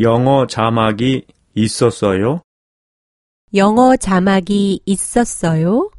영어 자막이 있었어요? 영어 자막이 있었어요?